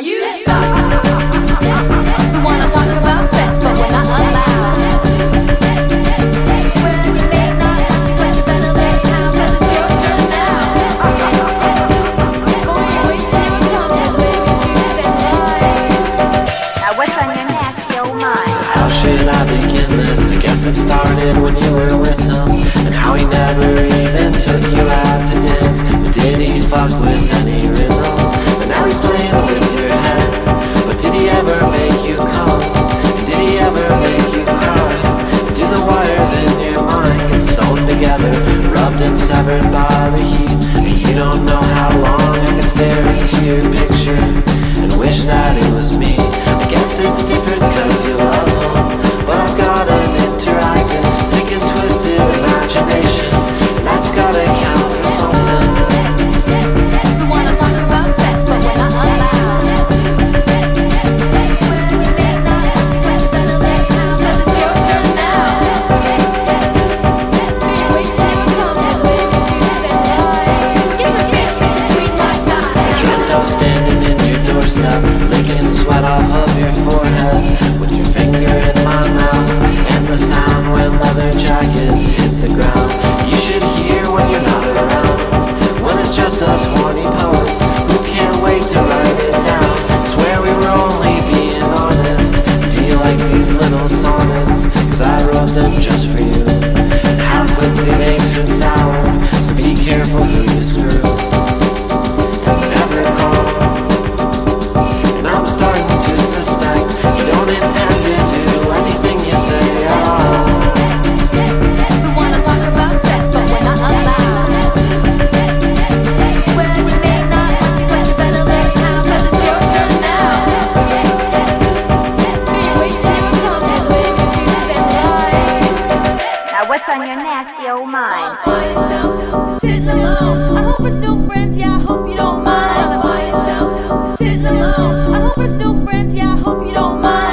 You suck. We wanna talk about sex, but we're not allowed. Well, you may not like me, but you better lay down, 'cause it's your turn now. Now what's on your nasty old mind? How should I begin this? I guess it started when you were with him And how he never even took you Rubbed and severed by the heat. And you don't know how long I can stare into your picture And wish that it was doorstep Licking sweat off of your forehead With your finger in my mouth And the sound when leather jackets hit the ground. You should hear when you're not around When it's just us horny poets Who can't wait to write it down. Swear we were only being honest Do you like these little sonnets? Cause I wrote them just for you what's on your nasty old mind? By yourself, sitting alone. I hope we're still friends, yeah, I hope you don't mind. By yourself, sitting alone. I hope we're still friends, yeah, I hope you don't mind.